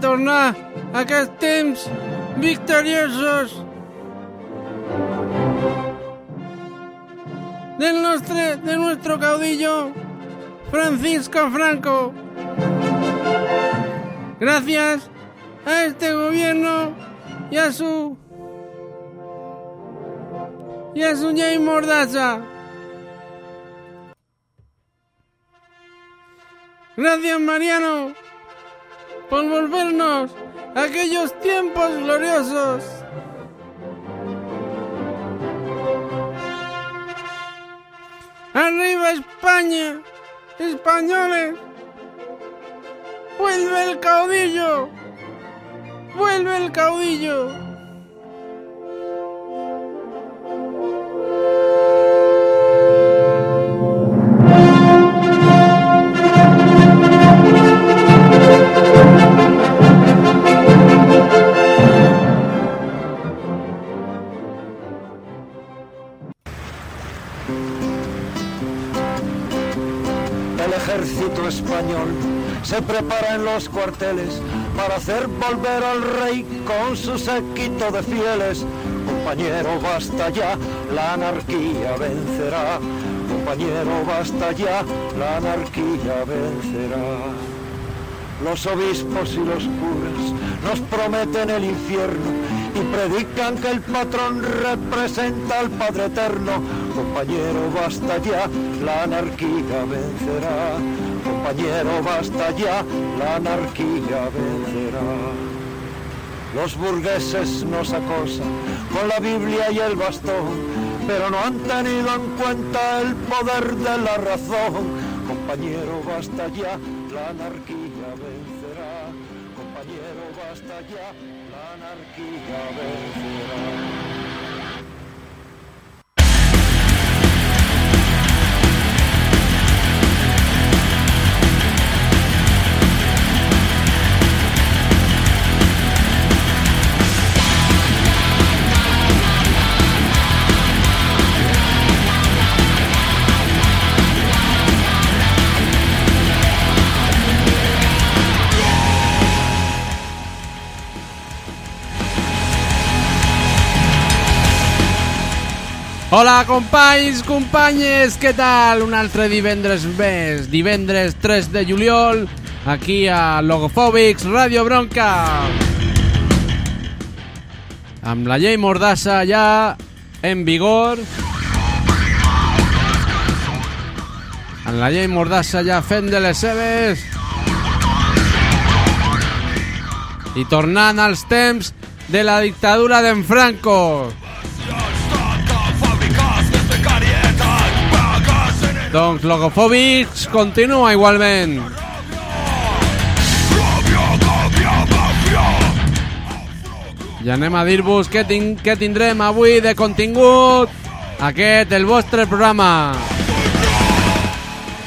tornar a aquests temps victoriosos del nostre, de nuestro caudillo Francisco Franco. Gracias a este gobierno y a su y a su Jay Mordaza. Gracias Mariano por volvernos a aquellos tiempos gloriosos. ¡Arriba España! ¡Españoles! ¡Vuelve el caudillo! ¡Vuelve el caudillo! Se prepara en los cuarteles para hacer volver al rey con su séquito de fieles. Compañero, basta ya, la anarquía vencerá. Compañero, basta ya, la anarquía vencerá. Los obispos y los curas nos prometen el infierno y predican que el patrón representa al Padre Eterno. Compañero, basta ya, la anarquía vencerá. Compañero, basta ya, la anarquía vencerá. Los burgueses nos acosan con la Biblia y el bastón, pero no han tenido en cuenta el poder de la razón. Compañero, basta ya, la anarquía vencerá. Compañero, basta ya, la anarquía vencerá. Hola companys, companyes, què tal? Un altre divendres més, divendres 3 de juliol, aquí a Logofòbics Radio Bronca. Amb la llei Mordassa ja en vigor. Amb la llei Mordassa ja fent de les seves. I tornant als temps de la dictadura d'en Franco. Doncs Logofòbics continua igualment. I anem a dir-vos què, tin què tindrem avui de contingut aquest, el vostre programa.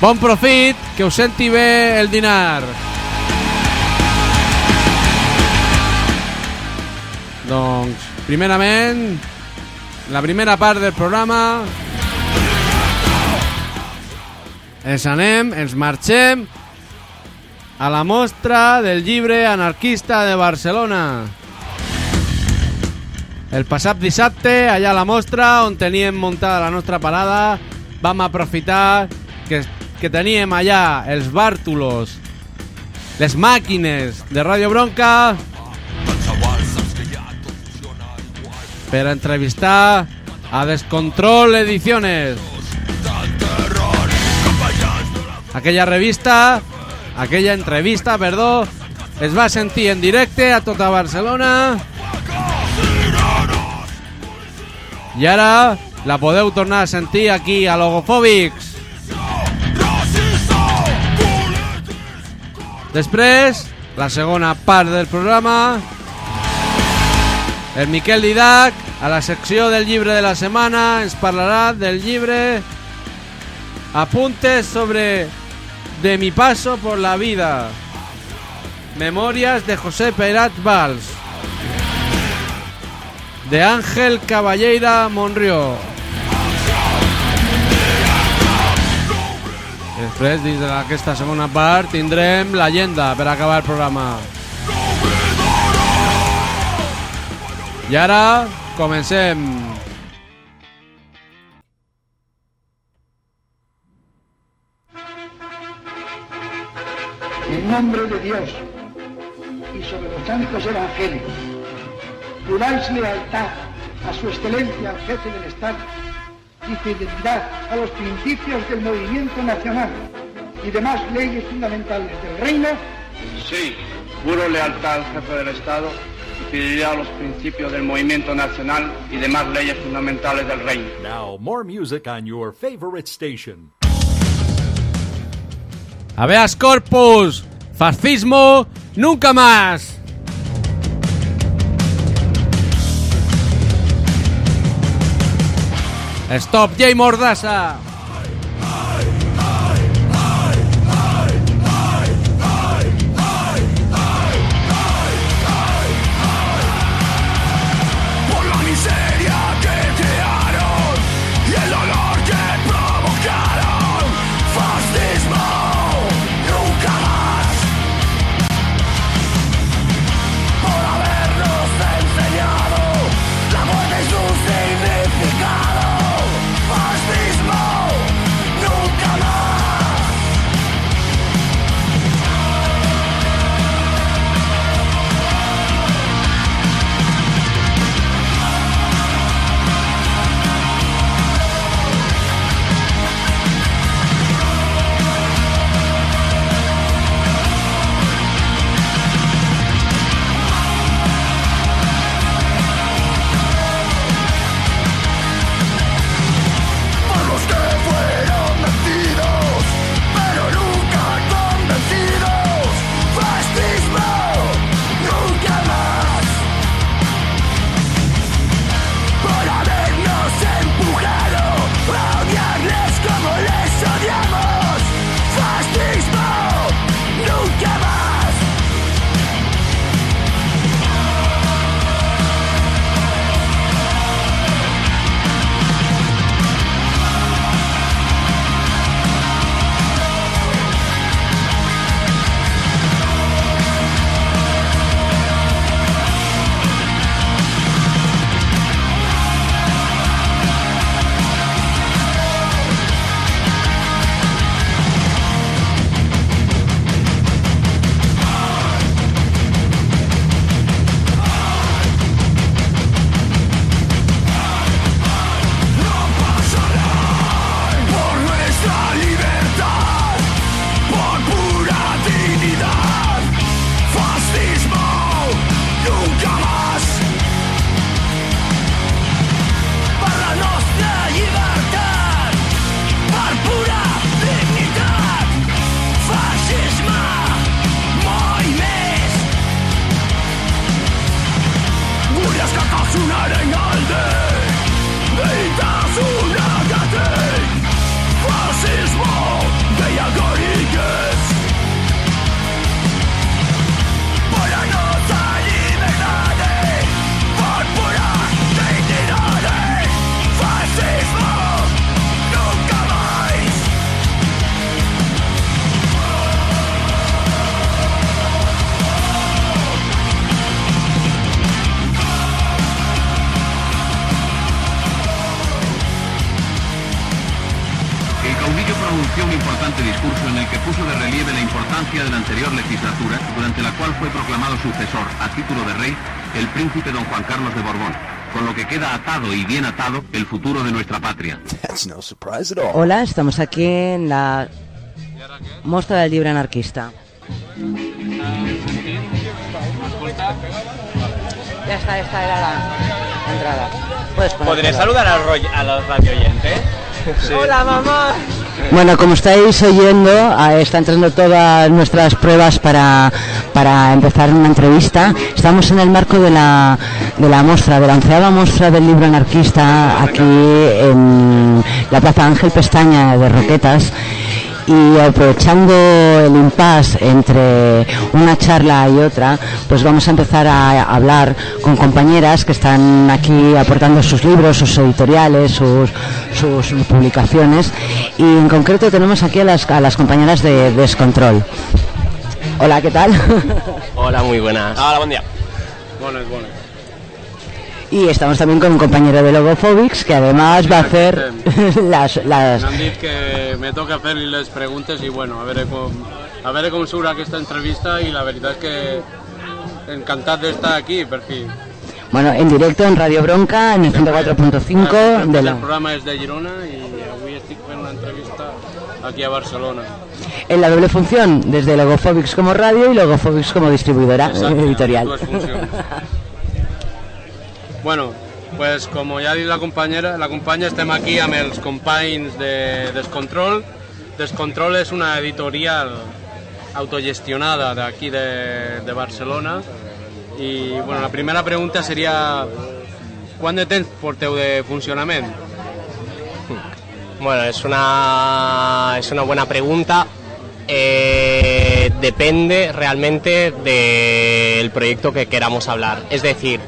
Bon profit, que us senti bé el dinar. Doncs, primerament, la primera part del programa ens anem, ens marxem a la mostra del llibre anarquista de Barcelona. El passat dissabte, allà a la mostra, on teníem muntada la nostra parada, vam aprofitar que, que teníem allà els bàrtulos, les màquines de Radio Bronca per entrevistar a Descontrol Ediciones. Aquella revista, aquella entrevista, perdó, es va sentir en directe a tota Barcelona i ara la podeu tornar a sentir aquí a Logofòbics. Després, la segona part del programa, el Miquel Didac, a la secció del llibre de la setmana, ens parlarà del llibre Apuntes sobre De mi paso por la vida. Memorias de José Peirat Valls. De Ángel Caballeira Monrió. Després, dins d'aquesta segona part, tindrem la llegenda per acabar el programa. I ara, comencem. En nombre de Dios y sobre los santos evangelios, juráis lealtad a su excelencia al jefe del Estado y fidelidad a los principios del movimiento nacional y demás leyes fundamentales del reino, Sí, juro lealtad al jefe del Estado y fidelidad a los principios del movimiento nacional y demás leyes fundamentales del reino. Now, more music on your favorite station. Habeas corpus, fascismo, nunca más. Stop, J. Mordasa. Relieve la importancia de la anterior legislatura, durante la cual fue proclamado sucesor, a título de rey, el príncipe don Juan Carlos de Borbón, con lo que queda atado y bien atado el futuro de nuestra patria. No. Hola, estamos aquí en la muestra del libro anarquista. Ya está, esta era la entrada. Puedes poner ¿Podré saludar a, roy- a los radioyentes? Hola, mamá. Bueno, como estáis oyendo, ah, está entrando todas nuestras pruebas para, para empezar una entrevista. Estamos en el marco de la, de la muestra, de la onceava muestra del libro anarquista aquí en la Plaza Ángel Pestaña de Roquetas. Y aprovechando el impasse entre una charla y otra, pues vamos a empezar a hablar con compañeras que están aquí aportando sus libros, sus editoriales, sus, sus publicaciones y en concreto tenemos aquí a las, a las compañeras de Descontrol. Hola, ¿qué tal? Hola, muy buenas. Hola, bon dia. Bones, bones. Y estamos también con un compañero de Logophobics que además va a hacer las, las, M'han dit que me toca fer-li les preguntes i bueno, a veure com, a veure com surt aquesta entrevista i la veritat és que encantat d'estar aquí per fi. Bueno, en directo en Radio Bronca, en el 104.5 de El la, programa és de Girona i avui estic fent una entrevista aquí a Barcelona. en la doble función, desde Logophobics como radio y Logophobics como distribuidora Exacte, editorial. dues funcions. Bueno, pues com ja ha la companyera, la companya estem aquí amb els companys de Descontrol. Descontrol és una editorial autogestionada d'aquí de, de Barcelona i bueno, la primera pregunta seria quant de temps porteu de? Bueno, es una, es una buena pregunta. Eh, depende realmente del proyecto que queramos hablar. Es decir,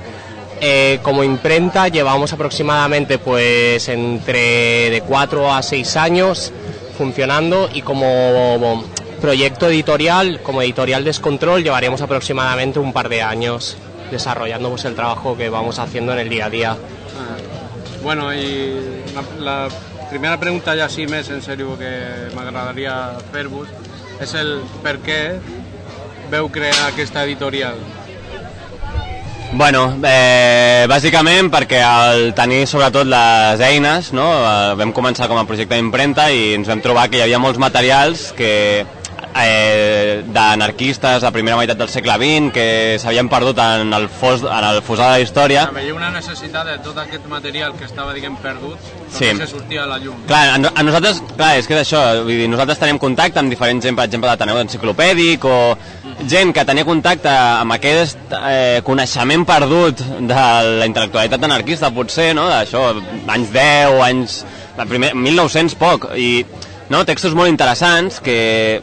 eh, como imprenta llevamos aproximadamente pues entre de 4 a 6 años funcionando y como proyecto editorial, como editorial Descontrol, llevaremos aproximadamente un par de años desarrollando pues, el trabajo que vamos haciendo en el día a día. Ah, Bueno, i la, primera pregunta ja sí més en sèrio que m'agradaria fer-vos és el per què veu crear aquesta editorial. Bueno, eh, bàsicament perquè al tenir sobretot les eines, no, eh, vam començar com a projecte d'impremta i ens vam trobar que hi havia molts materials que eh, d'anarquistes de primera meitat del segle XX que s'havien perdut en el, fos, en el fosar de la història. Veieu una necessitat de tot aquest material que estava, diguem, perdut, Sí. perquè se sortia a la llum. Clar, a, a nosaltres, clar, és que és això, vull dir, nosaltres tenim contacte amb diferents gent, per exemple, d'Ateneu Enciclopèdic o gent que tenia contacte amb aquest eh, coneixement perdut de la intel·lectualitat anarquista, potser, no?, d'això, anys 10, anys... La primer, 1900 poc, i no, textos molt interessants que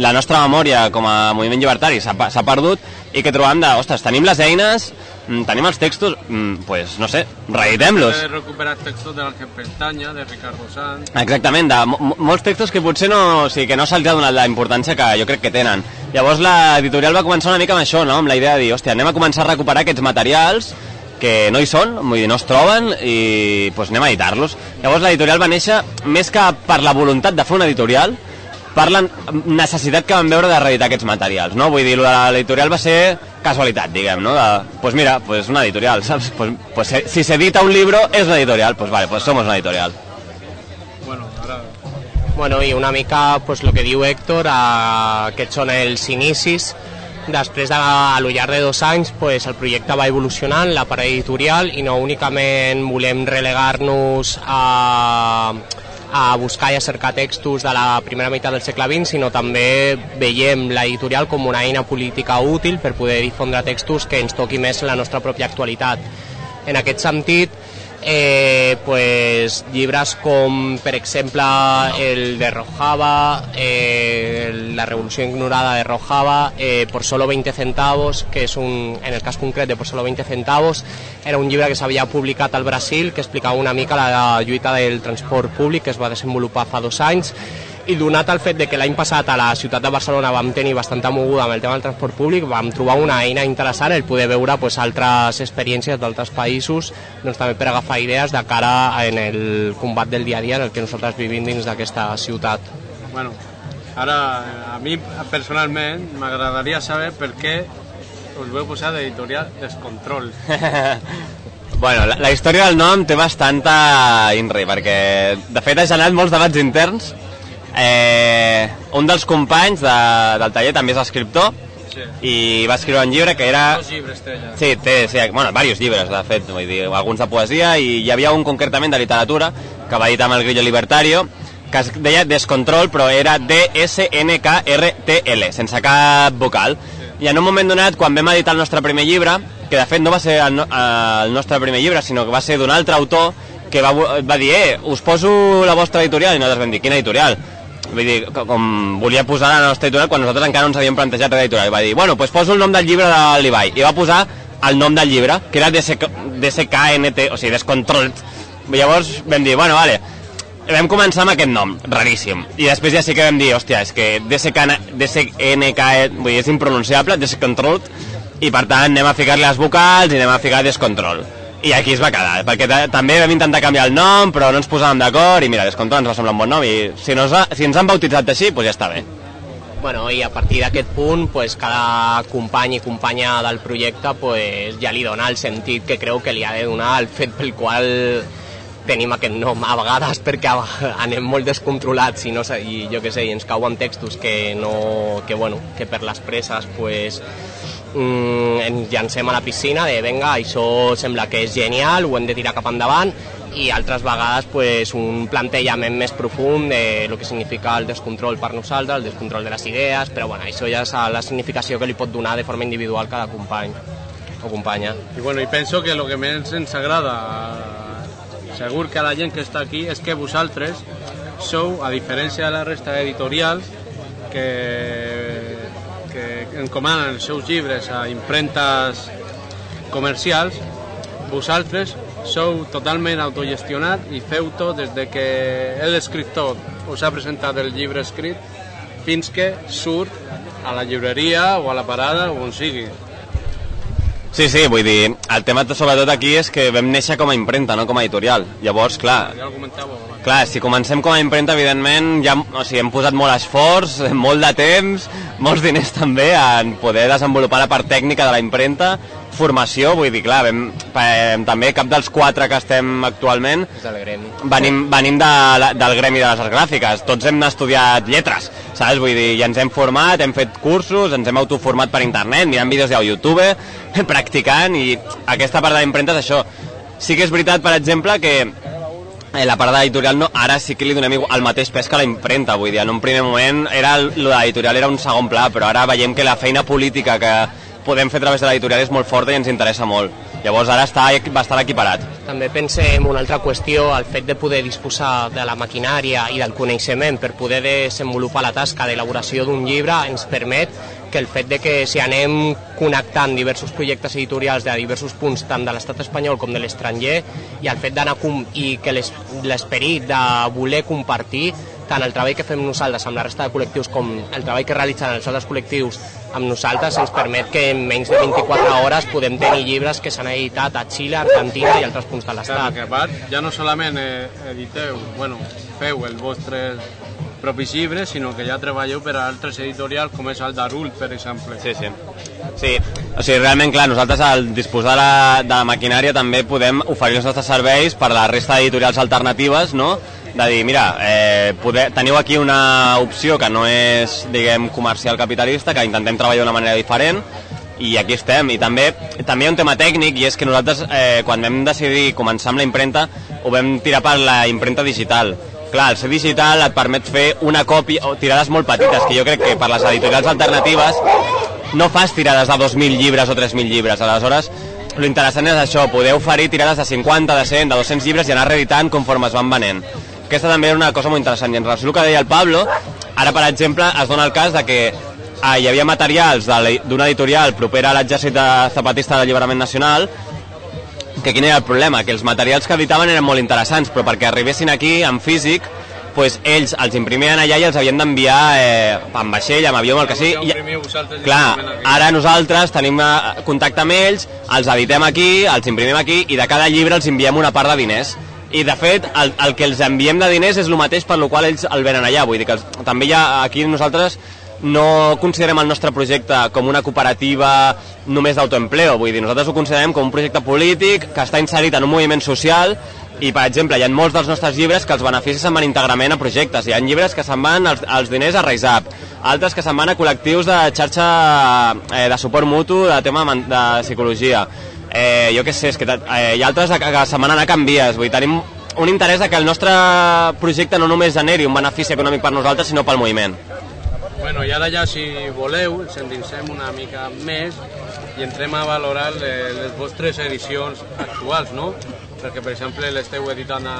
la nostra memòria com a moviment llibertari s'ha perdut i que trobam de, ostres, tenim les eines, mm, tenim els textos, mm, pues, no sé, reeditem-los. He recuperat textos de l'Àngel Pestaña, de Ricardo Sanz... Exactament, de mo- mo- molts textos que potser no, o sigui, que no se'ls ha donat la importància que jo crec que tenen. Llavors l'editorial va començar una mica amb això, no? amb la idea de dir, hòstia, anem a començar a recuperar aquests materials que no hi són, vull dir, no es troben i doncs anem a editar-los. Llavors l'editorial va néixer més que per la voluntat de fer una editorial, per la necessitat que vam veure de reeditar aquests materials, no? Vull dir, lo l'editorial va ser casualitat, diguem, no? De, pues mira, pues una editorial, saps? Pues, pues se- si s'edita un libro és una editorial, pues vale, pues somos una editorial. Bueno, ara... Bueno, i una mica pues, el que diu Héctor, eh, aquests són els inicis. Després, de, a lo llarg de dos anys, pues, el projecte va evolucionant, la part editorial, i no únicament volem relegar-nos a, a buscar i a cercar textos de la primera meitat del segle XX, sinó també veiem l'editorial com una eina política útil per poder difondre textos que ens toqui més la nostra pròpia actualitat. En aquest sentit, eh, pues, llibres com, per exemple, el de Rojava, eh, La revolució ignorada de Rojava, eh, por solo 20 centavos, que és un, en el cas concret de por solo 20 centavos, era un llibre que s'havia publicat al Brasil que explicava una mica la lluita del transport públic que es va desenvolupar fa dos anys i donat el fet de que l'any passat a la ciutat de Barcelona vam tenir bastanta moguda amb el tema del transport públic, vam trobar una eina interessant el poder veure pues, altres experiències d'altres països doncs, també per agafar idees de cara en el combat del dia a dia en el que nosaltres vivim dins d'aquesta ciutat. Bueno, ara a mi personalment m'agradaria saber per què us veu posar d'editorial Descontrol. Bueno, la, la història del nom té bastanta inri, perquè de fet ha generat molts debats interns. Eh, un dels companys de, del taller també és escriptor Sí. i va escriure un llibre que era... Dos llibres té ella. Sí, té, sí, bueno, diversos llibres, de fet, vull dir, alguns de poesia, i hi havia un concretament de literatura que va editar amb el Grillo Libertario, que es deia Descontrol, però era D-S-N-K-R-T-L, sense cap vocal. I en un moment donat, quan vam editar el nostre primer llibre, que de fet no va ser el, no, el nostre primer llibre, sinó que va ser d'un altre autor, que va, va dir, eh, us poso la vostra editorial, i nosaltres vam dir, quina editorial? Vull dir, co- com volia posar la nostra editorial quan nosaltres encara no ens havíem plantejat l'editorial. Va dir, bueno, doncs poso el nom del llibre de l'Ibai. I va posar el nom del llibre, que era DSK, DSKNT, o sigui, Descontrolled. Llavors vam dir, bueno, vale, vam començar amb aquest nom, raríssim. I després ja sí que vam dir, hòstia, és que DSK, DSNK, vull dir, és impronunciable, Descontrolled, i per tant anem a ficar-li les vocals i anem a ficar Descontrol. I aquí es va quedar, perquè ta- també vam intentar canviar el nom, però no ens posàvem d'acord, i mira, Descontrol ens va semblar un bon nom, i si, nos ha, si ens han bautitzat així, doncs ja està bé. Bueno, i a partir d'aquest punt, pues, cada company i companya del projecte pues, ja li dona el sentit que creu que li ha de donar el fet pel qual tenim aquest nom a vegades perquè anem molt descontrolats i, no, sé, i jo que sé, i ens cauen textos que, no, que, bueno, que per les presses pues, mm, ens llancem a la piscina de venga, això sembla que és genial, ho hem de tirar cap endavant i altres vegades pues, un plantejament més profund de lo que significa el descontrol per nosaltres, el descontrol de les idees, però bueno, això ja és la significació que li pot donar de forma individual cada company o companya. I, bueno, i penso que el que més ens agrada, segur que a la gent que està aquí, és que vosaltres sou, a diferència de la resta d'editorials, que, que encomanen els seus llibres a impremtes comercials, vosaltres sou totalment autogestionat i feu tot des de que l'escriptor us ha presentat el llibre escrit fins que surt a la llibreria o a la parada o on sigui. Sí, sí, vull dir, el tema sobretot aquí és que vam néixer com a impremta, no com a editorial. Llavors, clar, Ja. Clar, si comencem com a impremta, evidentment, ja, o sigui, hem posat molt esforç, molt de temps, molts diners també en poder desenvolupar la part tècnica de la impremta, formació, vull dir, clar, vam, eh, també cap dels quatre que estem actualment venim, venim de, la- del gremi de les arts gràfiques, tots hem estudiat lletres, saps? Vull dir, ja ens hem format, hem fet cursos, ens hem autoformat per internet, mirant vídeos de YouTube, practicant, i aquesta part de és això. Sí que és veritat, per exemple, que eh, la part de l'editorial no, ara sí que li donem el mateix pes que la impremta, vull dir, en un primer moment era, el- lo de l'editorial era un segon pla, però ara veiem que la feina política que podem fer a través de l'editorial és molt forta i ens interessa molt. Llavors ara està bastant equiparat. També pensem una altra qüestió, el fet de poder disposar de la maquinària i del coneixement per poder desenvolupar la tasca d'elaboració d'un llibre ens permet que el fet de que si anem connectant diversos projectes editorials de diversos punts tant de l'estat espanyol com de l'estranger i el fet d'anar i que l'es- l'esperit de voler compartir tant el treball que fem nosaltres amb la resta de col·lectius com el treball que realitzen els altres col·lectius amb nosaltres ens permet que en menys de 24 hores podem tenir llibres que s'han editat a Xile, Argentina i altres punts de l'estat. part ja no solament eh, editeu, bueno, feu els vostres propis llibres, sinó que ja treballeu per a altres editorials com és el Darul, per exemple. Sí, sí. Sí, o sigui, realment, clar, nosaltres al disposar de la, de la maquinària també podem oferir els nostres serveis per a la resta d'editorials alternatives, no? De dir, mira, eh, poder, teniu aquí una opció que no és, diguem, comercial capitalista, que intentem treballar d'una manera diferent, i aquí estem. I també, també hi ha un tema tècnic, i és que nosaltres, eh, quan vam decidir començar amb la impremta, ho vam tirar per la impremta digital. Clar, el ser digital et permet fer una còpia, o tirades molt petites, que jo crec que per les editorials alternatives no fas tirades de 2.000 llibres o 3.000 llibres. Aleshores, lo interessant és això, poder oferir tirades de 50, de 100, de 200 llibres i anar reeditant conforme es van venent. Aquesta també era una cosa molt interessant. I en relació al que deia el Pablo, ara, per exemple, es dona el cas de que ah, hi havia materials de d'una editorial propera a l'exèrcit de zapatista d'alliberament nacional que quin era el problema? Que els materials que editaven eren molt interessants, però perquè arribessin aquí en físic, pues ells els imprimien allà i els havien d'enviar eh, amb vaixell, amb avió, amb el que sigui. I, clar, ara nosaltres tenim eh, contacte amb ells, els editem aquí, els imprimim aquí i de cada llibre els enviem una part de diners. I de fet, el, el que els enviem de diners és el mateix per lo qual ells el venen allà. Vull dir que els, també hi ha, aquí nosaltres no considerem el nostre projecte com una cooperativa només d'autoempleo, vull dir, nosaltres ho considerem com un projecte polític que està inserit en un moviment social i, per exemple, hi ha molts dels nostres llibres que els beneficis se'n van íntegrament a projectes. Hi ha llibres que se'n van els, els diners a RaceUp, altres que se'n van a col·lectius de xarxa eh, de suport mutu, de tema de psicologia. Eh, jo què sé, és que eh, hi ha altres que, se'n van anar a canvies, vull dir, tenim un interès que el nostre projecte no només generi un benefici econòmic per nosaltres, sinó pel moviment. Bueno, i ara ja, si voleu, ens endinsem una mica més i entrem a valorar le- les vostres edicions actuals, no? perquè per exemple l'esteu editant a,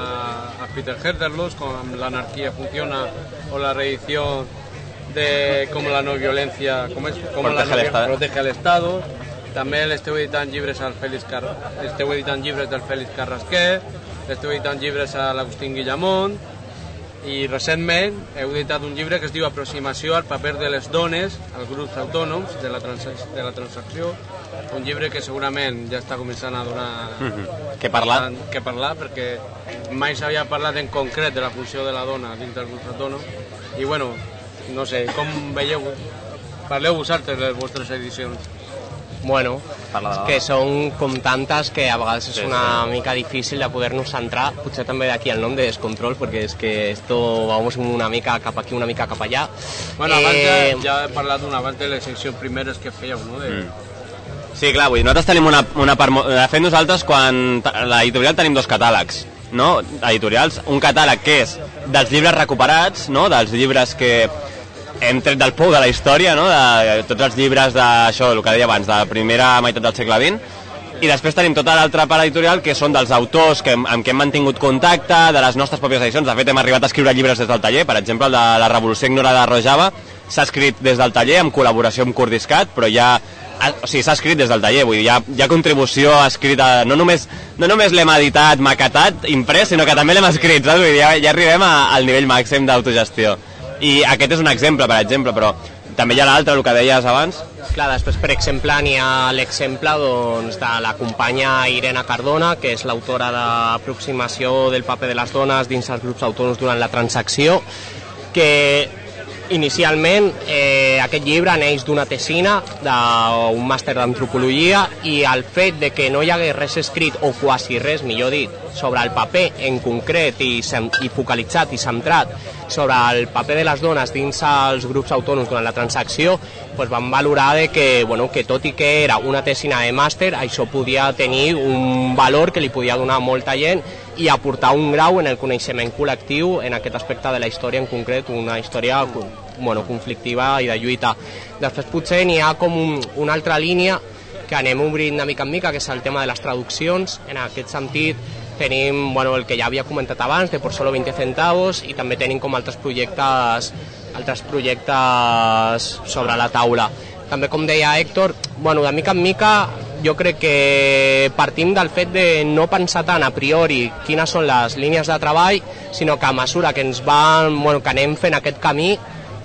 a Peter Herderlos com l'anarquia funciona o la reedició de com la no violència com és, com la Protege no, el Estado. protege el Estado també l'esteu editant llibres al Félix Car... esteu editant llibres del Félix Carrasquer esteu editant llibres a l'Agustín Guillamont i recentment heu editat un llibre que es diu Aproximació al paper de les dones als grups autònoms de la, transa de la transacció un llibre que segurament ja està començant a donar Mhm. Què parlar? bastant que parlar perquè mai s'havia parlat en concret de la funció de la dona dins del grup autònom i bueno, no sé, com veieu parleu vosaltres de les vostres edicions Bueno, Parla que són com tantes que a vegades és Sí, una mica difícil de poder-nos centrar, potser també d'aquí el nom de descontrol, perquè és que esto vamos una mica cap aquí, una mica cap allà. Bueno, abans Eh, ja, ja he parlat una abans de les seccions primeres que fèieu, no? De... Mm. Sí, clar, vull dir, nosaltres tenim una, una part... De fet, nosaltres, quan... A l'editorial tenim dos catàlegs, no? Editorials. Un catàleg que és dels llibres recuperats, no? Dels llibres que hem tret del pou de la història, no? De tots els llibres d'això, el que deia abans, de la primera meitat del segle XX. I després tenim tota l'altra part editorial que són dels autors que, amb què hem mantingut contacte, de les nostres pròpies edicions. De fet, hem arribat a escriure llibres des del taller. Per exemple, el de la Revolució Ignorada de Rojava s'ha escrit des del taller en col·laboració amb Kurdiscat, però ja o sigui, s'ha escrit des del taller, vull dir, hi ha, hi ha contribució escrita, no només, no només l'hem editat, maquetat, imprès, sinó que també l'hem escrit, saps? Vull dir, ja, ja arribem a, al nivell màxim d'autogestió. I aquest és un exemple, per exemple, però també hi ha l'altre, el que deies abans, Clar, després, per exemple, n'hi ha l'exemple doncs, de la companya Irene Cardona, que és l'autora d'aproximació del paper de les dones dins els grups autònoms durant la transacció, que inicialment eh, aquest llibre neix d'una tesina d'un màster d'antropologia i el fet de que no hi hagués res escrit o quasi res, millor dit, sobre el paper en concret i, i focalitzat i centrat sobre el paper de les dones dins els grups autònoms durant la transacció doncs van valorar de que, bueno, que tot i que era una tesina de màster, això podia tenir un valor que li podia donar molta gent i aportar un grau en el coneixement col·lectiu en aquest aspecte de la història en concret, una història bueno, conflictiva i de lluita. Després potser n'hi ha com un, una altra línia que anem obrint de mica en mica, que és el tema de les traduccions. En aquest sentit tenim bueno, el que ja havia comentat abans, de Por solo 20 centavos, i també tenim com altres projectes, altres projectes sobre la taula. També, com deia Héctor, bueno, de mica en mica jo crec que partim del fet de no pensar tant a priori quines són les línies de treball, sinó que a mesura que ens van, bueno, que anem fent aquest camí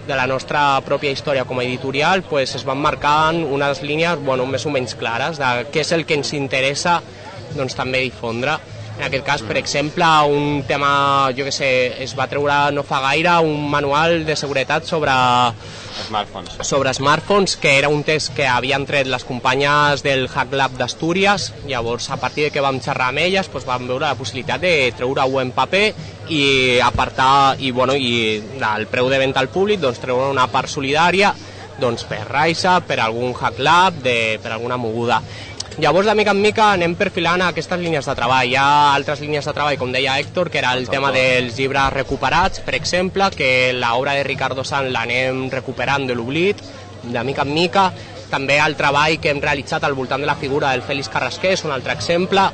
de la nostra pròpia història com a editorial, pues, es van marcant unes línies bueno, més o menys clares de què és el que ens interessa doncs, també difondre. En aquest cas, per exemple, un tema, jo que sé, es va treure no fa gaire un manual de seguretat sobre smartphones. sobre smartphones, que era un test que havien tret les companyes del Hack Lab d'Astúries. Llavors, a partir de que vam xerrar amb elles, doncs vam veure la possibilitat de treure-ho en paper i apartar, i, bueno, i del preu de venda al públic, doncs treure una part solidària doncs, per Raisa, per algun Hack Lab, de, per alguna moguda. Llavors, de mica en mica, anem perfilant aquestes línies de treball. Hi ha altres línies de treball, com deia Héctor, que era el tema dels llibres recuperats, per exemple, que l'obra de Ricardo Sant l'anem recuperant de l'oblit, de mica en mica. També el treball que hem realitzat al voltant de la figura del Fèlix Carrasquer és un altre exemple,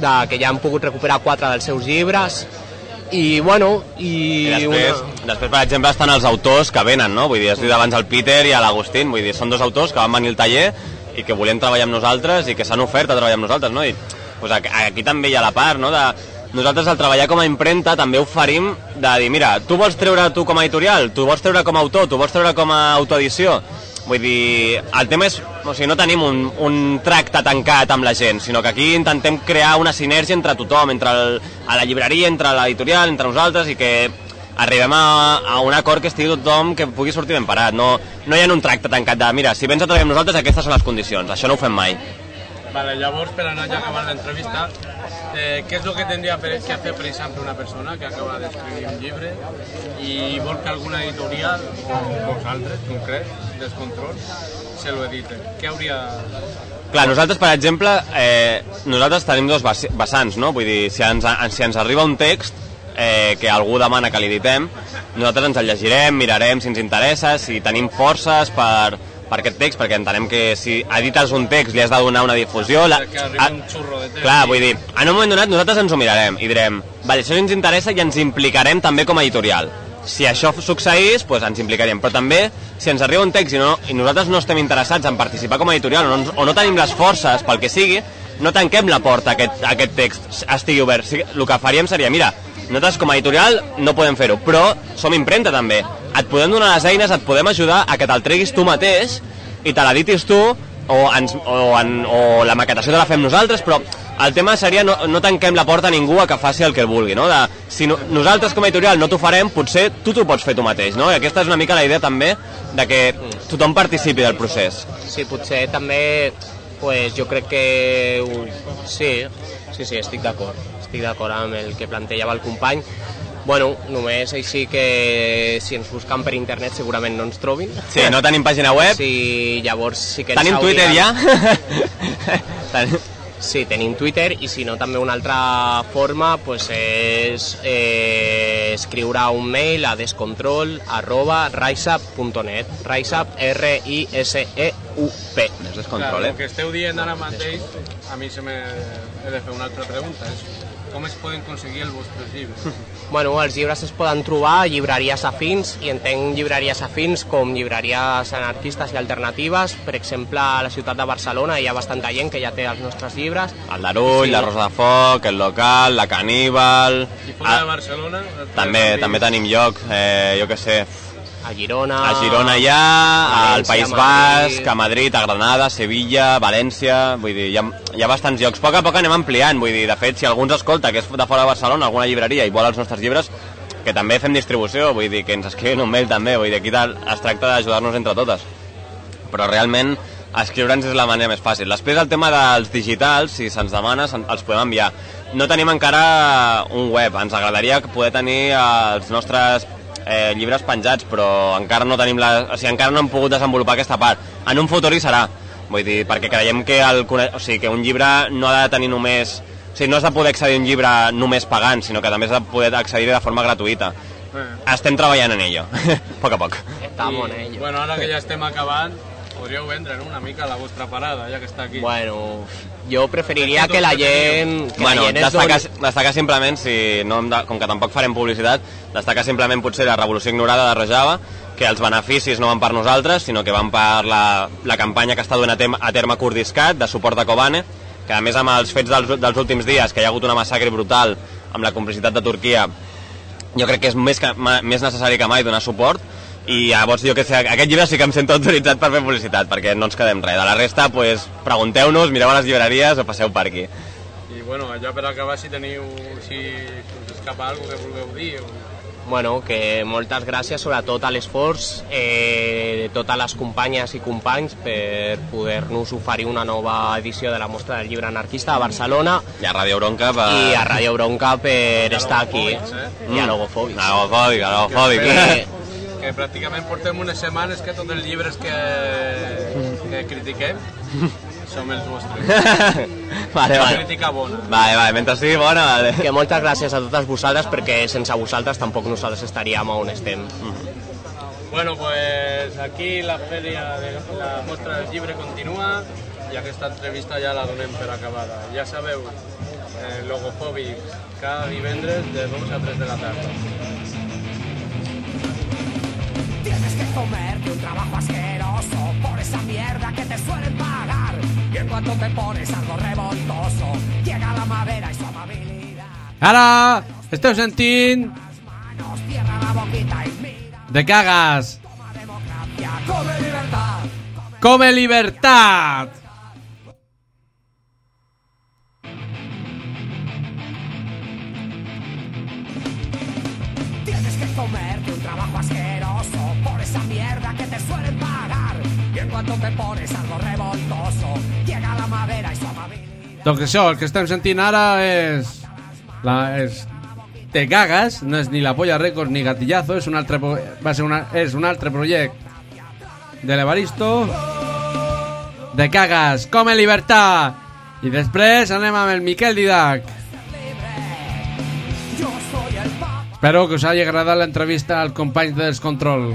de, que ja hem pogut recuperar quatre dels seus llibres. I, bueno, i... I després, després, per exemple, estan els autors que venen, no? Vull dir, has dit abans el Peter i l'Agustín, vull dir, són dos autors que van venir al taller i que volien treballar amb nosaltres i que s'han ofert a treballar amb nosaltres, no? I pues, aquí, aquí també hi ha la part, no?, de nosaltres al treballar com a impremta també oferim de dir, mira, tu vols treure tu com a editorial, tu vols treure com a autor, tu vols treure com a autoedició, Vull dir, el tema és... O sigui, no tenim un, un tracte tancat amb la gent, sinó que aquí intentem crear una sinergia entre tothom, entre el, a la llibreria, entre l'editorial, entre nosaltres, i que arribem a, a un acord que estigui tothom que pugui sortir ben parat. No, no hi ha un tracte tancat de, mira, si vens a treballar amb nosaltres, aquestes són les condicions. Això no ho fem mai. Vale, llavors, per anar ja acabant l'entrevista, eh, què és el que tindria per, que fer, per exemple, una persona que acaba d'escriure un llibre i vol que alguna editorial, o vosaltres, concret, Descontrol, se lo edite? Què hauria... Clar, nosaltres, per exemple, eh, nosaltres tenim dos vessants, no? Vull dir, si ens, si ens arriba un text eh, que algú demana que l'editem, nosaltres ens el llegirem, mirarem si ens interessa, si tenim forces per, per aquest text, perquè entenem que si edites un text li has de donar una difusió... La, de text. Clar, vull dir, en un moment donat nosaltres ens ho mirarem i direm, vale, això ens interessa i ens implicarem també com a editorial. Si això succeís, doncs ens implicaríem. Però també, si ens arriba un text i, no, i nosaltres no estem interessats en participar com a editorial o no, o no tenim les forces pel que sigui, no tanquem la porta a aquest, a aquest text estigui obert. El que faríem seria, mira, nosaltres com a editorial no podem fer-ho, però som impremta també. Et podem donar les eines, et podem ajudar a que te'l treguis tu mateix i te l'editis tu o, ens, o, en, o la maquetació te la fem nosaltres, però el tema seria no, no tanquem la porta a ningú a que faci el que vulgui, no? De, si no, nosaltres com a editorial no t'ho farem, potser tu t'ho pots fer tu mateix, no? I aquesta és una mica la idea també de que tothom participi del procés. Sí, potser també pues, jo crec que sí, sí, sí, estic d'acord. Estic d'acord amb el que plantejava el company. Bueno, només així que si ens busquen per internet segurament no ens trobin. Sí, no tenim pàgina web. Sí, llavors sí que ens Tenim Twitter ja? Ten- Sí, tenim Twitter i si no també una altra forma pues, és eh, escriure un mail a descontrol arroba riseup.net riseup. R-I-S-E-U-P És Clar, el que esteu dient ara mateix, a mi se me... he de fer una altra pregunta. És com es poden aconseguir els vostres llibres? Bueno, els llibres es poden trobar a llibreries afins i entenc llibreries afins com llibreries anarquistes i alternatives. Per exemple, a la ciutat de Barcelona hi ha bastanta gent que ja té els nostres llibres. El d'Arull, la Rosa de Foc, el local, la Caníbal... I fora Ah, de Barcelona? també, també tenim lloc, eh, jo que sé, A Girona... a Girona hi ha, al País. Basc, a Madrid, a Granada, Sevilla, València, vull dir, hi ha, hi ha bastants llocs. A poc a poc anem ampliant, vull dir, de fet, si algú ens escolta que és de fora de Barcelona, alguna llibreria i vol els nostres llibres, que també fem distribució, vull dir, que ens escrivin un mail també, vull dir, aquí es tracta d'ajudar-nos entre totes. Però realment escriure'ns és la manera més fàcil. Després el tema dels digitals, si se'ns demana, els podem enviar. No tenim encara un web, ens agradaria poder tenir els nostres eh, llibres penjats, però encara no tenim la, o sigui, encara no hem pogut desenvolupar aquesta part. En un futur hi serà, vull dir, perquè creiem que, el, o sigui, que un llibre no ha de tenir només... O sigui, no has de poder accedir a un llibre només pagant, sinó que també has de poder accedir de forma gratuïta. Eh. Estem treballant en ello, a poc a poc. Estamos en ello. Bueno, ara que ja estem acabant, podríeu vendre no, una mica la vostra parada, ja que està aquí. Bueno, jo preferiria que la gent... Que bueno, la gent es destacar, doni- destacar simplement, si no de, com que tampoc farem publicitat, destacar simplement potser la Revolució Ignorada de Rojava, que els beneficis no van per nosaltres, sinó que van per la, la campanya que està duent a, tem, a terme Kurdiscat, de suport a Kobane, que a més amb els fets dels, dels últims dies, que hi ha hagut una massacre brutal amb la complicitat de Turquia, jo crec que és més, que, ma, més necessari que mai donar suport, i llavors jo que sé, aquest llibre sí que em sento autoritzat per fer publicitat, perquè no ens quedem res. De la resta, pues, pregunteu-nos, mireu a les llibreries o passeu per aquí. I bueno, ja per acabar, si teniu... Si us escapa alguna que vulgueu dir... O... Bueno, que moltes gràcies sobretot a l'esforç eh, de totes les companyes i companys per poder-nos oferir una nova edició de la Mostra del Llibre Anarquista a Barcelona I a Ràdio Bronca per... i a Ràdio Bronca per estar aquí. eh? I a Logofòbics. Logofòbic, logofòbic. Que, que pràcticament portem unes setmanes que tots els llibres que, que critiquem som els vostres. vale, vale. crítica bona. Vale, vale, mentre sigui bona, vale. que moltes gràcies a totes vosaltres perquè sense vosaltres tampoc nosaltres estaríem on estem. Bueno, pues aquí la feria de la mostra del llibre continua i aquesta entrevista ja la donem per acabada. Ja sabeu, eh, Logofòbics, cada divendres de 2 a 3 de la tarda. Tienes que comerte un trabajo asqueroso por esa mierda que te suelen pagar. Y en cuanto te pones algo revoltoso, llega la madera y su amabilidad. Ara esteu sentint Nos cierra la boquita y mira, de cagas. ya come libertad. Come libertad. Cuanto te pones algo revoltoso, llega la madera y su amabilidad. Doncs això, el que estem sentint ara és... La, és Te cagas, no és ni la Polla Records ni Gatillazo, és un altre, va ser una, és un altre projecte de l'Evaristo. De cagas, come libertad. I després anem amb el Miquel Didac. Espero que us hagi agradat l'entrevista al company de Descontrol.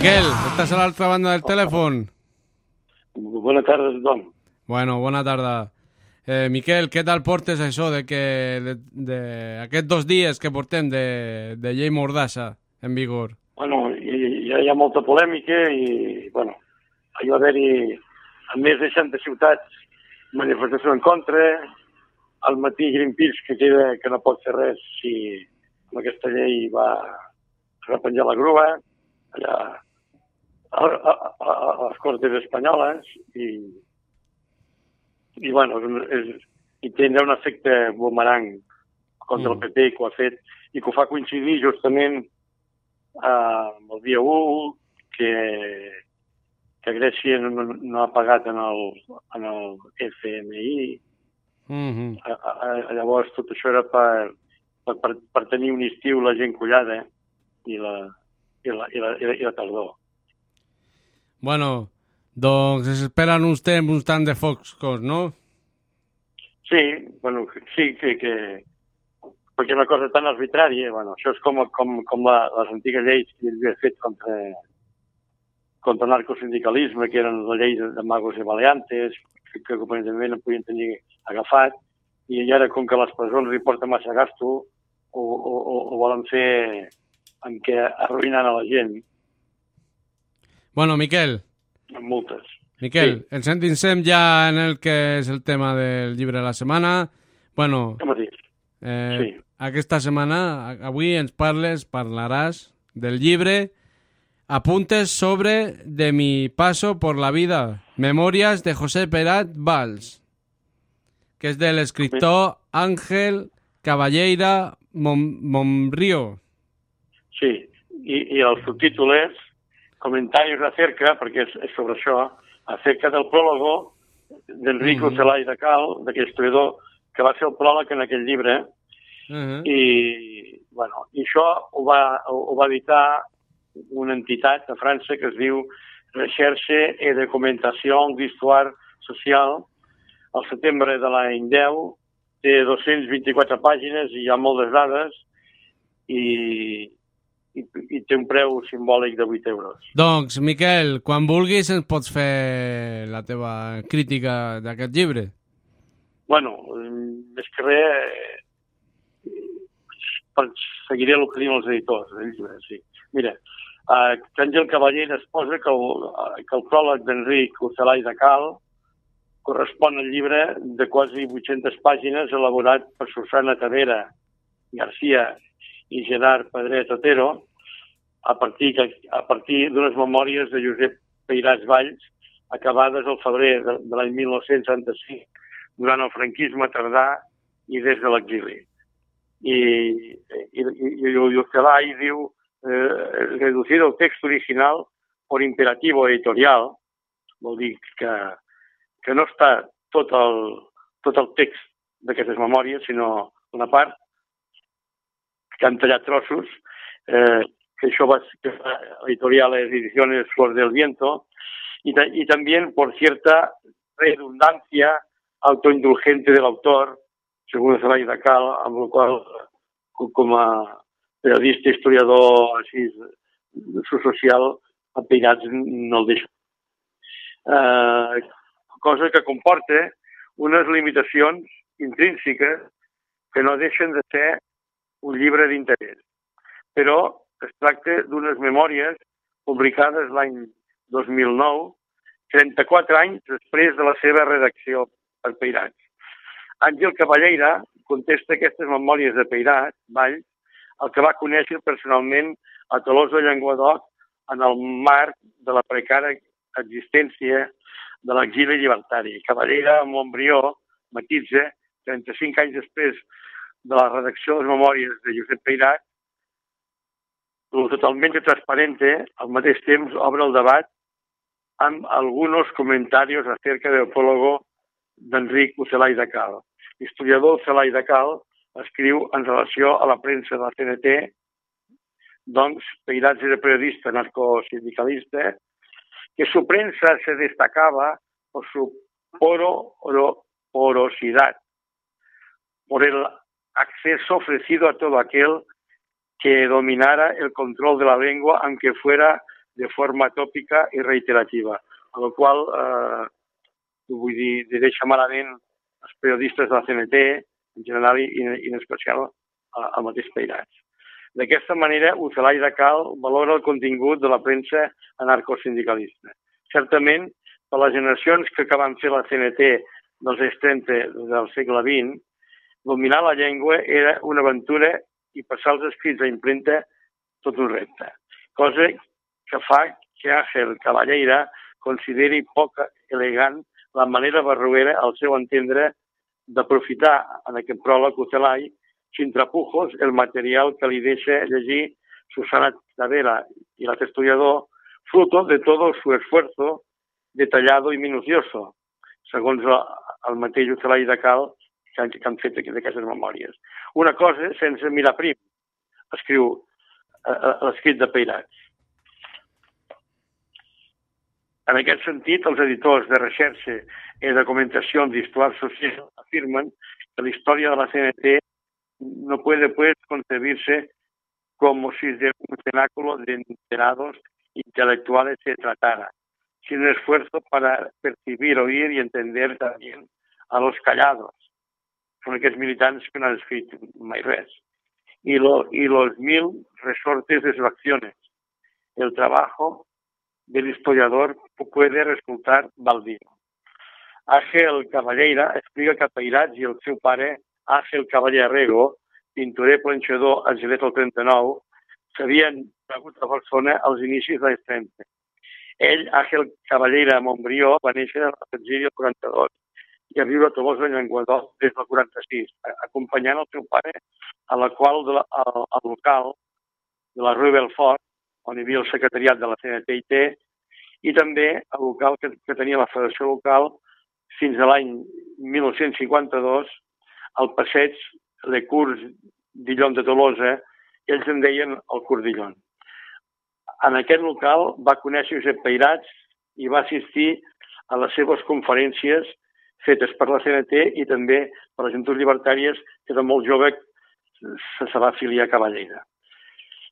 Miquel, estàs a l'altra banda del telèfon? Bona tarda a tothom. Bueno, bona tarda. Eh, Miquel, què tal portes això de que de, de aquests dos dies que portem de, de llei Mordassa en vigor? Bueno, hi, hi ha molta polèmica i, bueno, hi va haver-hi a més de 60 ciutats manifestació en contra, al matí Greenpeace que queda que no pot fer res si amb aquesta llei va repenjar la grua allà a, a, a, a les Cortes Espanyoles i, i bueno, és, és, i tindrà un efecte boomerang contra el PP que ho ha fet i que ho fa coincidir justament eh, amb el dia 1 que, que Grècia no, no- ha pagat en el, en el FMI. Mm -hmm. A, a, a, llavors tot això era per, per, per, per tenir un estiu la gent collada i la, i la, i la, i la, i la tardor. Bueno, doncs es esperen uns temps uns tant de foscos, no? Sí, bueno, sí que, que perquè una cosa tan arbitrària, bueno, això és com, com, com la, les antigues lleis que havia fet contra, contra el narcosindicalisme, que eren la llei de, magos i baleantes, que, que completament no podien tenir agafat, i ara, com que les presons li porten massa gasto, ho, ho, ho volen fer amb què arruïnant a la gent Bueno, Miquel, amb multes. Miquel, ens endinsem ja en el que és el tema del llibre de la setmana. Bueno, eh, Sí. aquesta setmana, avui ens parles, parlaràs del llibre Apuntes sobre de mi paso por la vida, memorias de José Perat Valls, que és de l'escriptor Ángel Caballeira Mon Monrío. Sí, i, i el subtítol és Comentaris acerca, perquè és, és sobre això, acerca del pròlogo d'Enrico Mhm. Celai de Cal, d'aquell historiador, que va fer el pròleg en aquell llibre, Uh -huh. i, bueno, i això ho va, ho, va editar una entitat a França que es diu Recherche et Documentació d'Histoire Social. Al setembre de l'any 10 té 224 pàgines i hi ha moltes dades i, i, i té un preu simbòlic de 8 euros. Doncs, Miquel, quan vulguis ens pots fer la teva crítica d'aquest llibre. Bueno, més que res, eh, seguiré el que diuen els editors del llibre, sí. Mira, eh, Àngel Cavaller exposa que el, que el pròleg d'Enric Ocelai de Cal correspon al llibre de quasi 800 pàgines elaborat per Susana Tavera Garcia i Gerard Pedret Otero a partir, a partir d'unes memòries de Josep Peiràs Valls acabades al febrer de, de l'any 1975 durant el franquisme tardà i des de l'exili. I, i, i, i Ocelai diu eh, reducir el texto original por imperativo editorial vol dir que, que no està tot el, tot el text d'aquestes memòries, sinó una part que han tallat trossos, eh, que això va que fa editoriales ediciones Flor del Viento, y, ta, y también por cierta redundancia autoindulgente del autor, según Sarai de Cal, amb el qual, com a periodista, historiador, així, social, apeinats no el deixo. Eh, cosa que comporta unes limitacions intrínseques que no deixen de ser un llibre d'interès. Però es tracta d'unes memòries publicades l'any 2009, 34 anys després de la seva redacció per Peirats. Àngel Cavalleira contesta aquestes memòries de Peirat, Valls, el que va conèixer personalment a Tolosa Llenguadoc en el marc de la precària existència de l'exili llibertari. Cavallera Montbrió matitza, 35 anys després de la redacció de les memòries de Josep Peirat, lo totalmente transparente, al mateix temps obre el debat amb alguns comentaris acerca del prólogo d'Enric Ocelai de Cal. L'historiador Ocelai de Cal escriu en relació a la premsa de la CNT, doncs Peirats era periodista narcosindicalista, que su prensa se destacaba por su poro, oro, porosidad, por el acceso ofrecido a todo aquel que dominara el control de la lengua, aunque fuera de forma tópica i reiterativa. A la qual, eh, vull dir, deixar malament els periodistes de la CNT, en general i, i en especial al mateix Peirats. D'aquesta manera, Ucelai de Cal valora el contingut de la premsa anarcosindicalista. Certament, per les generacions que acaben fer la CNT dels anys 30 del segle XX, dominar la llengua era una aventura i passar els escrits a impremta tot un repte. Cosa que fa que Àngel Cavalleira consideri poc elegant la manera barruera, al seu entendre, d'aprofitar en aquest pròleg Ucelai sin trapujos el material que li deixa llegir Susana Tavera y el historiador, fruto de todo su esfuerzo detallado i minucioso, segons el mateix Ucelai de Cal que han, que han fet d'aquestes memòries. Una cosa sense mirar prim, escriu eh, eh, l'escrit de Peirats. En aquest sentit, els editors de recerca i de comentació d'histoire social afirmen que la història de la CNT no puede pues concebirse como si de un cenáculo de enterados intelectuales se tratara, sin esfuerzo para percibir, oír y entender también a los callados. Son aquests militants que no han escrit mai res. Y, lo, y los mil resortes de sus acciones. El trabajo del historiador puede resultar baldío. Ángel Cavalleira explica que Peirats i el seu pare, Ángel Cavaller Arrego, pintorer planxador al 39, s'havien conegut a Barcelona als inicis dels 30. Ell, Ángel Caballera Montbrió, va néixer a l'exili el 42 i a viure a Tolosa de Llenguadoc des del 46, acompanyant el seu pare a la qual de la, al, al local de la Rue Belfort, on hi havia el secretariat de la CNTIT, i també al local que, que tenia la Federació Local fins a l'any 1952 al passeig Le Curs Dillon de Tolosa, ells en deien el Cordillon. En aquest local va conèixer Josep Peirats i va assistir a les seves conferències fetes per la CNT i també per les Juntes Libertàries, que era molt jove se, se va afiliar a Cavallera.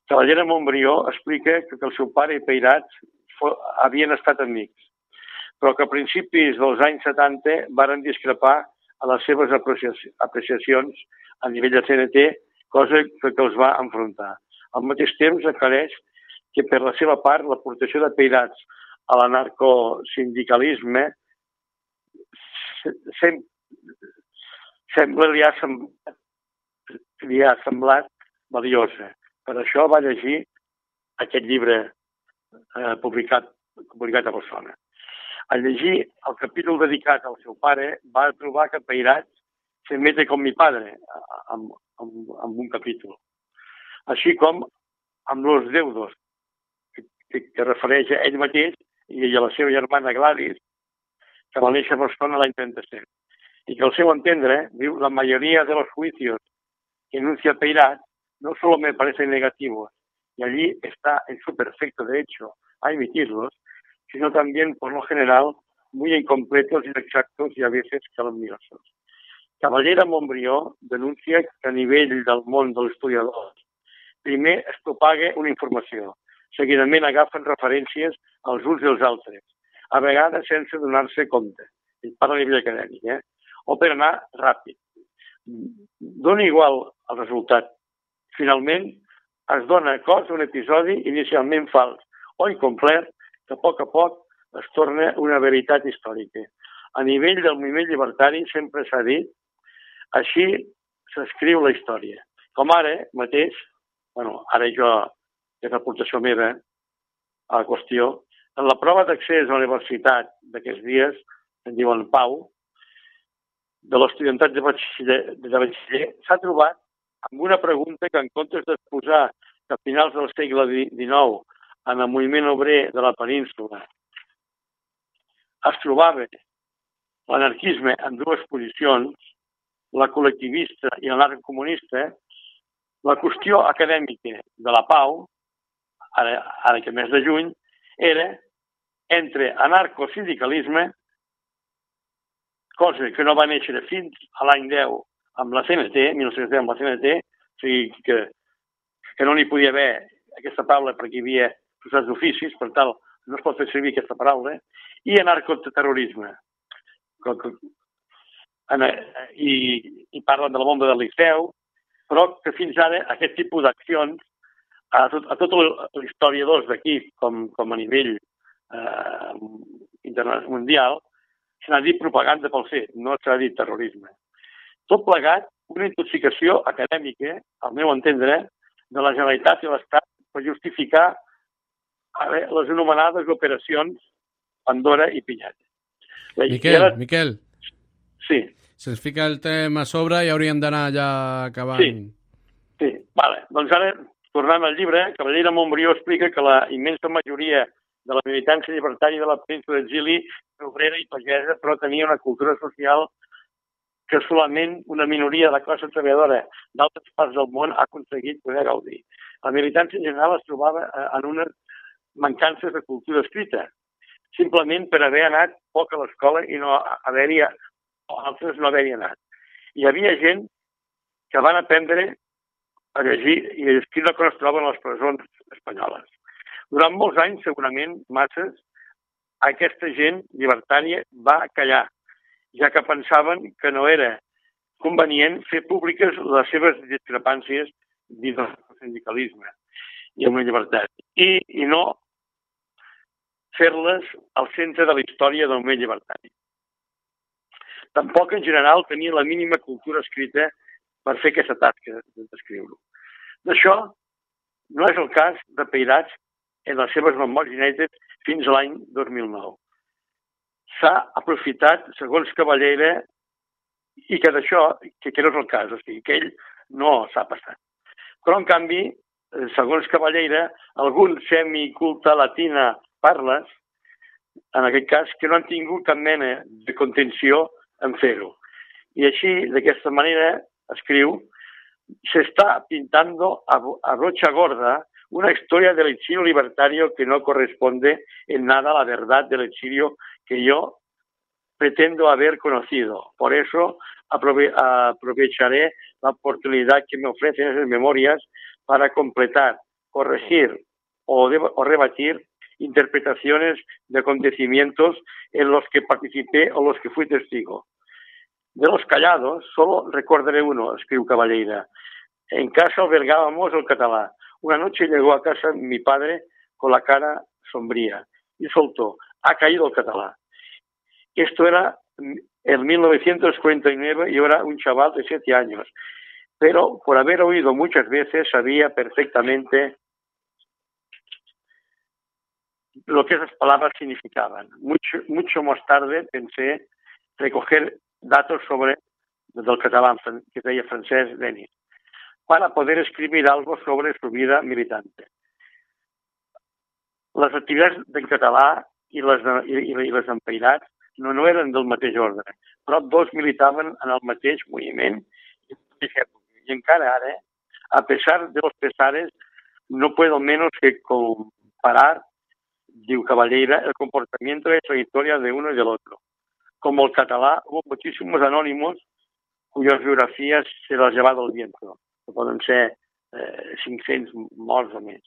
Cavallera Montbrió explica que el seu pare i Peirats havien estat amics, però que a principis dels anys 70 varen discrepar a les seves apreciacions a nivell de CNT, cosa que, que els va enfrontar. Al mateix temps aclareix que per la seva part l'aportació de Peirats a l'anarcosindicalisme sem sembla li ha, semblat, li ha semblat valiosa. Per això va llegir aquest llibre eh, publicat, publicat a Barcelona. Al llegir el capítol dedicat al seu pare, va trobar que Peirats se mete con mi padre amb, amb, amb un capítol. Així com amb los deudos, que, que, que refereix a ell mateix i a la seva germana Gladys, que va néixer Barcelona l'any 37, y que al seu entendre, diu, la mayoría de los juicios que enuncia Peirat no solo me parecen negativos, y allí está en su perfecto derecho a emitirlos, sino también, por lo general, muy incompletos, inexactos y a veces calumniosos. Cavallera Montbrió denuncia que a nivell del món dels historiadors primer es propaga una informació, seguidament agafen referències als uns i als altres, a vegades sense donar-se compte. Ell parla a nivell acadèmic, eh? O per anar ràpid. Dona igual el resultat. Finalment, es dona cos a un episodi inicialment fals o incomplet que a poc a poc es torna una veritat històrica. A nivell del moviment llibertari sempre s'ha dit així s'escriu la història. Com ara mateix, bueno, ara jo, és aportació meva a la qüestió, en la prova d'accés a la universitat d'aquests dies, en diuen Pau, de l'estudiantat de batxiller, de batxiller s'ha trobat amb una pregunta que en comptes d'exposar que a finals del segle XIX en el moviment obrer de la península es trobava l'anarquisme en dues posicions, la col·lectivista i l'anarcocomunista, la qüestió acadèmica de la pau, ara, ara que mes de juny, era entre anarcosindicalisme, cosa que no va néixer fins a l'any 10 amb la CNT, 1910 amb la CNT, o sigui que, que no n'hi podia haver aquesta paraula perquè hi havia procés d'oficis, per tal, no es pot fer servir aquesta paraula, i anarcoterrorisme. I, I parlen de la bomba del Liceu, però que fins ara aquest tipus d'accions a, tot, a tots els historiadors d'aquí, com, com a nivell eh, internacional mundial, se n'ha dit propaganda pel fet, no s'ha dit terrorisme. Tot plegat, una intoxicació acadèmica, al meu entendre, de la Generalitat i l'Estat per justificar veure, les anomenades operacions Pandora i Pinyat. Miquel, ara... Miquel. Sí. Se'ns fica el tema a sobre i hauríem d'anar ja acabant. Sí, sí. Vale. Doncs ara, tornant al llibre, Cavallera Montbrió explica que la immensa majoria de la militància llibertària de la península d'exili obrera i pagesa, però tenia una cultura social que solament una minoria de la classe treballadora d'altres parts del món ha aconseguit poder gaudir. La militància en general es trobava eh, en unes mancances de cultura escrita, simplement per haver anat poc a l'escola i no haver-hi, altres no haver-hi anat. Hi havia gent que van aprendre a llegir i a escriure quan es troben a les presons espanyoles. Durant molts anys, segurament, masses, aquesta gent llibertària va callar, ja que pensaven que no era convenient fer públiques les seves discrepàncies dins del sindicalisme i amb la llibertat, i, i no fer-les al centre de la història del moviment llibertari. Tampoc, en general, tenia la mínima cultura escrita per fer aquesta tasca d'escriure-ho. D'això no és el cas de Peirats en les seves memòries inèdites fins a l'any 2009. S'ha aprofitat, segons Cavallera, i que d'això, que, que no és el cas, o sigui, que ell no s'ha passat. Però, en canvi, segons Cavallera, algun semiculta latina parles, en aquest cas, que no han tingut cap mena de contenció en fer-ho. I així, d'aquesta manera, escriu, se está pintando a, a brocha gorda una historia del exilio libertario que no corresponde en nada a la verdad del exilio que yo pretendo haber conocido. Por eso aprove aprovecharé la oportunidad que me ofrecen esas memorias para completar, corregir o rebatir interpretaciones de acontecimientos en los que participé o los que fui testigo. De los callados, solo recordaré uno, escribió Caballera. En casa albergábamos el catalán. Una noche llegó a casa mi padre con la cara sombría y soltó, ha caído el catalán. Esto era en 1949 y yo era un chaval de siete años, pero por haber oído muchas veces sabía perfectamente lo que esas palabras significaban. Mucho, mucho más tarde pensé recoger datos sobre del catalán que veía francés Denis para poder escribir algo sobre su vida militante. Les activitats en català i les, de, i, i, i les d'Empairats no, no eren del mateix ordre, però dos militaven en el mateix moviment y encara ara, a pesar de los pesares, no puedo menos que comparar, diu Caballera, el comportamiento y trayectoria de uno y del otro. Como el català, hubo muchísimos anónimos cuyas biografías se las llevado el viento, que poden ser eh, 500 morts o més.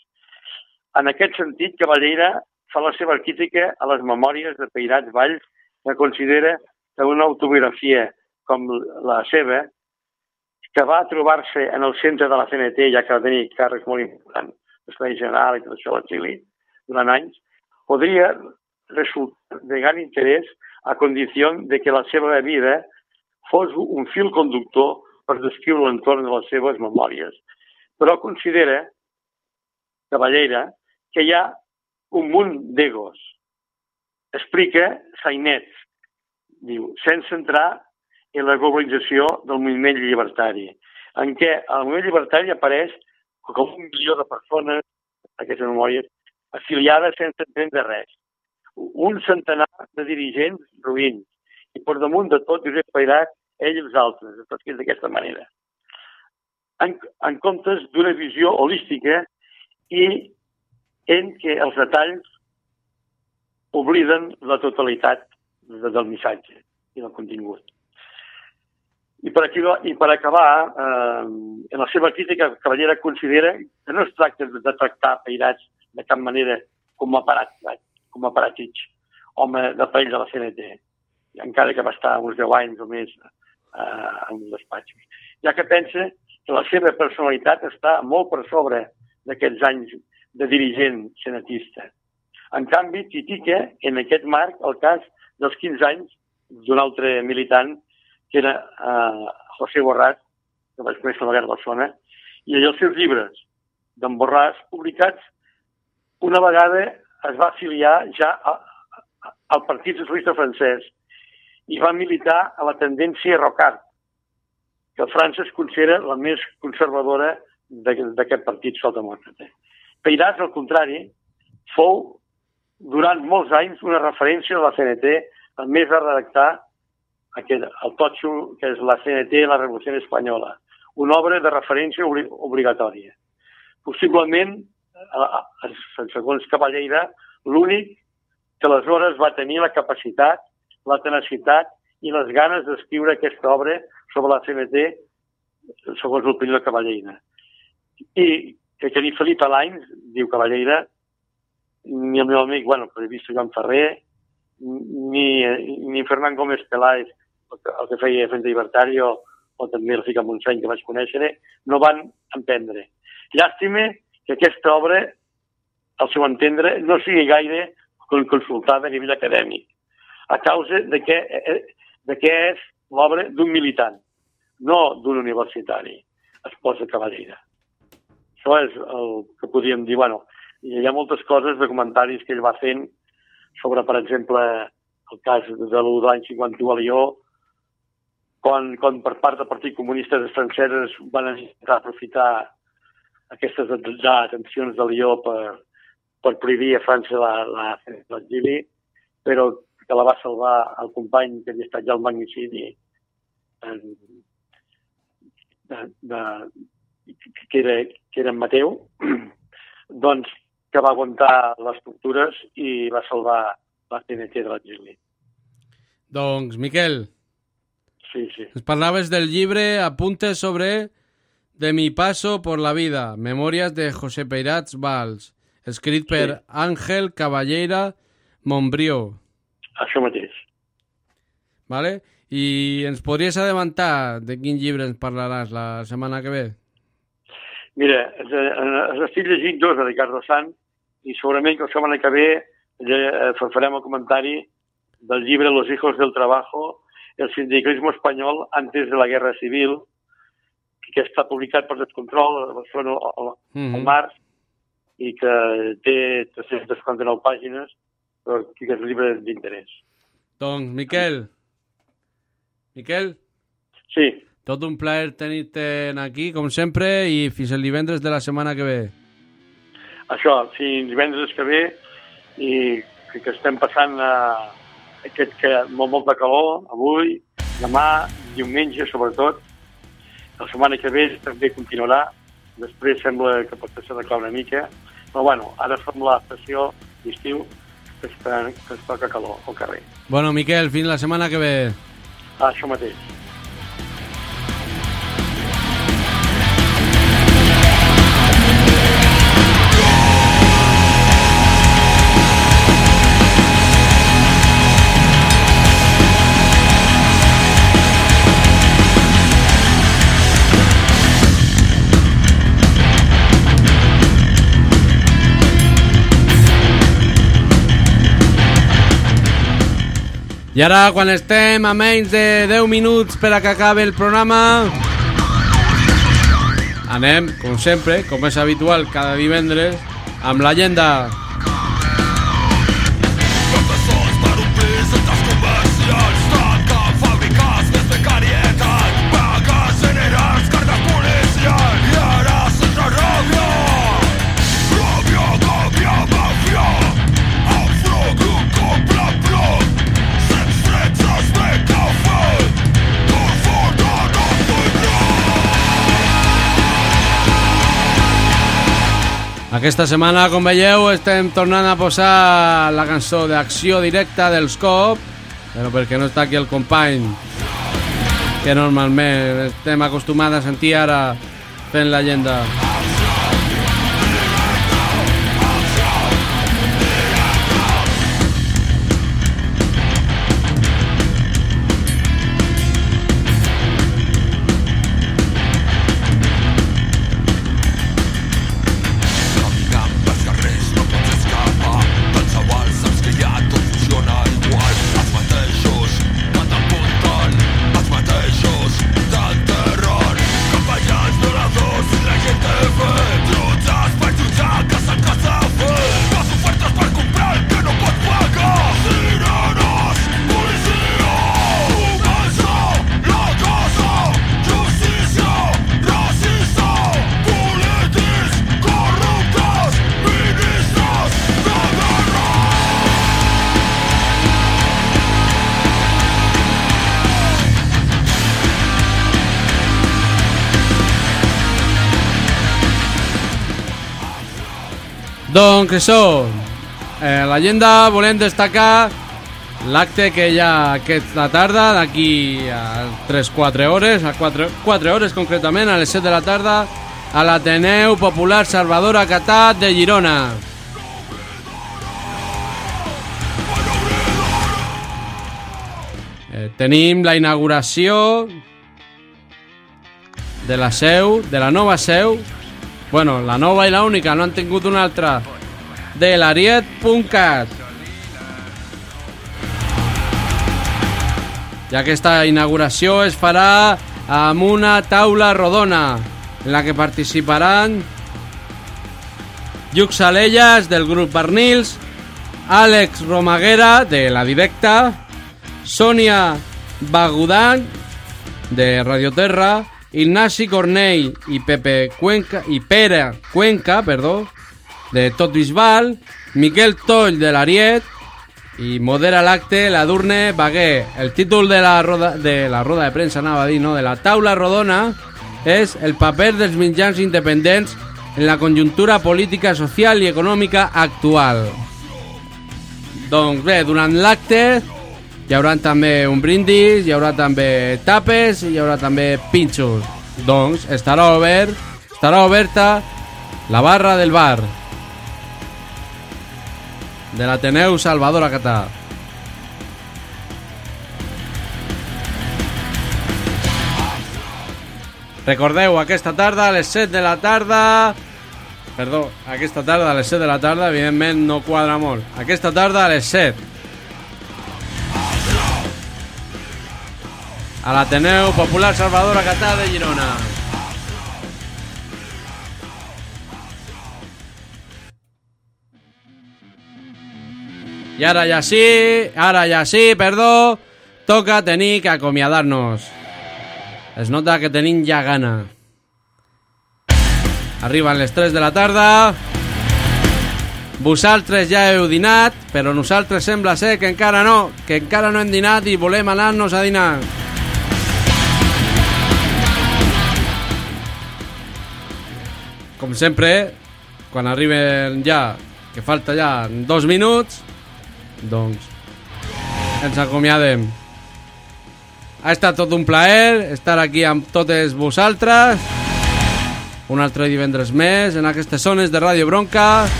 En aquest sentit, Caballera fa la seva crítica a les memòries de Peirats Valls, que considera que una autobiografia com la seva que va trobar-se en el centre de la CNT, ja que va tenir càrrecs molt importants, l'Estat General i tot això a l'exili durant anys, podria resultar de gran interès a condició de que la seva vida fos un fil conductor per descriure l'entorn de les seves memòries. Però considera, Cavallera, que hi ha un munt d'egos. Explica Sainet, diu, sense entrar en la globalització del moviment llibertari, en què el moviment llibertari apareix com un milió de persones, aquestes memòries, afiliades sense entendre res. Un centenar de dirigents ruïns. I per damunt de tot, Josep Pairat, ell i els altres, tot escrit d'aquesta manera. En, en comptes d'una visió holística i en què els detalls obliden la totalitat del missatge i del contingut. I per, aquí, i per acabar, eh, en la seva crítica, Cavallera considera que no es tracta de, de tractar peirats de cap manera com a parat, com a paratits, home de pell de la CNT, encara que va estar uns 10 anys o més eh, en un despatx. Ja que pensa que la seva personalitat està molt per sobre d'aquests anys de dirigent senatista. En canvi, critica en aquest marc el cas dels 15 anys d'un altre militant que era eh, José Borràs, que vaig conèixer la guerra de Barcelona, i els seus llibres d'en Borràs publicats, una vegada es va afiliar ja a, a, al Partit Socialista francès i va militar a la tendència Rocard, que França es considera la més conservadora d'aquest partit socialdemòcrata. Peirats, al contrari, fou durant molts anys una referència de la CNT, a més va redactar aquest, el totxo que és la CNT i la Revolució Espanyola, una obra de referència obli obligatòria. Possiblement, segons Cavalleira, l'únic que aleshores va tenir la capacitat, la tenacitat i les ganes d'escriure aquesta obra sobre la CNT segons l'opinió de Cavalleira. I que, que ni Felip Alains, diu Cavalleira, ni el meu amic, bueno, previst Joan Ferrer, ni, ni Fernán Gómez Peláez, el que feia Frente Libertari o, o també el Fica Montseny que vaig conèixer, no van emprendre. Llàstima que aquesta obra, al seu entendre, no sigui gaire consultada a nivell acadèmic, a causa de que, de que és l'obra d'un militant, no d'un universitari, es posa Cavallera. Això és el que podríem dir. Bueno, hi ha moltes coses de comentaris que ell va fent sobre, per exemple, el cas de l'any 51 a Lió, quan, quan per part del Partit Comunista franceses van intentar aprofitar aquestes detencions de Lió per, per prohibir a França l'exili, però que la va salvar el company que havia estat ja al magnicidi en, de, de, que, era, que era en Mateu, doncs que va aguantar les tortures i va salvar la CNT de l'exili. Doncs, Miquel, Sí, sí. Ens parlaves del llibre Apuntes sobre De mi paso por la vida, Memòries de José Peirats Valls, escrit per sí. Àngel Caballera Montbrió. Això mateix. Vale? I ens podries adelantar de quin llibre ens parlaràs la setmana que ve? Mira, els estic llegint dos de Ricardo Sant i segurament que la setmana que ve eh, farem el comentari del llibre Los hijos del trabajo el sindicalisme espanyol antes de la Guerra Civil, que està publicat per Descontrol a Barcelona al, mm -hmm. març i que té 359 pàgines, però que és un llibre d'interès. Doncs, Miquel, Miquel? Sí. Tot un plaer tenir-te aquí, com sempre, i fins el divendres de la setmana que ve. Això, fins divendres que ve, i que, estem passant eh, aquest que molt, molta calor avui, demà, diumenge sobretot. La setmana que ve també continuarà. Després sembla que pot ser de una mica. Però bueno, ara som la estació d'estiu que, es- que es toca calor al carrer. Bueno, Miquel, fins la setmana que ve. Això mateix. I ara, quan estem a menys de 10 minuts per a que acabi el programa, anem, com sempre, com és habitual cada divendres, amb l'agenda. Aquesta setmana, com veieu, estem tornant a posar la cançó d'acció directa dels COP, però perquè no està aquí el company, que normalment estem acostumats a sentir ara fent l'agenda. Doncs això, eh, l'agenda volem destacar l'acte que hi ha aquesta tarda, d'aquí a 3-4 hores, a 4, 4 hores concretament, a les 7 de la tarda, a l'Ateneu Popular Salvador Acatat de Girona. Eh, tenim la inauguració de la seu, de la nova seu, bueno, la nova i la única, no han tingut una altra, de l'Ariet.cat. I aquesta inauguració es farà amb una taula rodona en la que participaran Lluc Salelles del grup Barnils, Àlex Romaguera de La Directa, Sònia Bagudan de Radioterra, Ignasi Cornell i Pepe Cuenca i Pere Cuenca, perdó, de Tot Bisbal, Miquel Toll de l'Ariet i modera l'acte la Durne Baguer. El títol de la roda de la roda de premsa anava a dir, no, de la taula rodona és el paper dels mitjans independents en la conjuntura política, social i econòmica actual. Doncs bé, durant l'acte hi haurà també un brindis, hi haurà també tapes i hi haurà també pinxos. Doncs estarà obert, estarà oberta la barra del bar de l'Ateneu Salvador Acatà. Recordeu, aquesta tarda a les 7 de la tarda... Perdó, aquesta tarda a les 7 de la tarda, evidentment no quadra molt. Aquesta tarda a les 7. A l'Ateneu Popular Salvador Acatà de Girona. I ara ja sí, ara ja sí, perdó, toca tenir que acomiadar-nos. Es nota que tenim ja gana. Arriben les 3 de la tarda. Vosaltres ja heu dinat, però nosaltres sembla ser que encara no, que encara no hem dinat i volem anar-nos a dinar. Com sempre, quan arriben ja, que falta ja dos minuts, doncs ens acomiadem. Ha estat tot un plaer estar aquí amb totes vosaltres. Un altre divendres més en aquestes zones de Ràdio Bronca.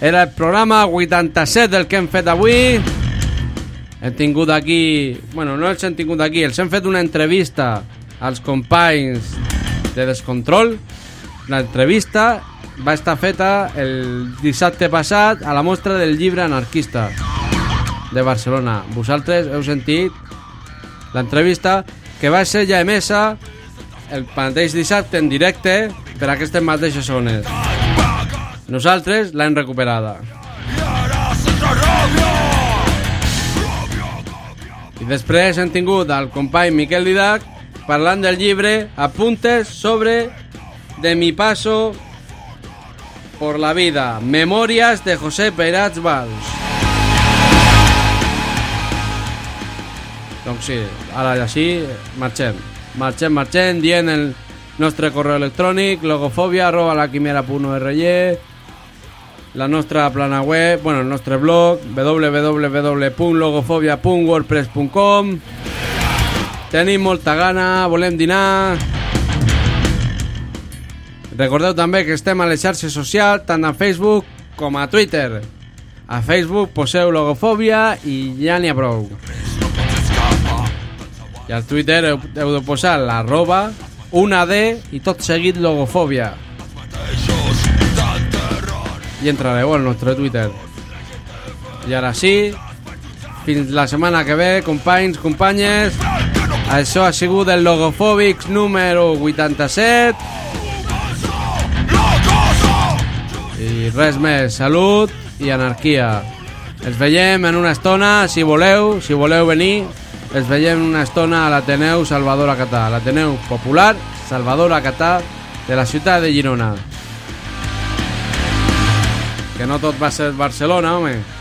Era el programa 87 del que hem fet avui. Hem tingut aquí... Bueno, no els hem tingut aquí, els hem fet una entrevista als companys de Descontrol. L'entrevista va estar feta el dissabte passat a la mostra del llibre anarquista de Barcelona. Vosaltres heu sentit l'entrevista que va ser ja emesa el mateix dissabte en directe per aquestes mateixes zones. Nosaltres l'hem recuperada. I després hem tingut el company Miquel Didac parlant del llibre Apuntes sobre de mi paso por la vida. Memorias de José Peirats Valls. Doncs sí, ara sí, marxem. Marxem, marxem, dient el nostre correu electrònic logofobia arroba la quimera.org la nostra plana web, bueno, el nostre blog www.logofobia.wordpress.com Tenim molta gana, volem dinar Recordeu també que estem a les xarxes socials, tant a Facebook com a Twitter. A Facebook poseu logofòbia i ja n'hi ha prou. I al Twitter heu, heu de posar l'arroba, una D i tot seguit logofòbia. I entrareu al nostre Twitter. I ara sí, fins la setmana que ve, companys, companyes. Això ha sigut el Logofòbics número 87. I res més, salut i anarquia. Els veiem en una estona, si voleu, si voleu venir, els veiem una estona a l'Ateneu Salvador Acatà, l'Ateneu Popular Salvador Acatà de la ciutat de Girona. Que no tot va ser Barcelona, home.